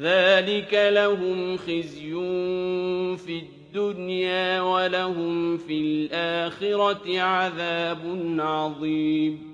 ذَٰلِكَ لَهُمْ خِزْيٌ فِي الدُّنْيَا ۖ وَلَهُمْ فِي الْآخِرَةِ عَذَابٌ عَظِيمٌ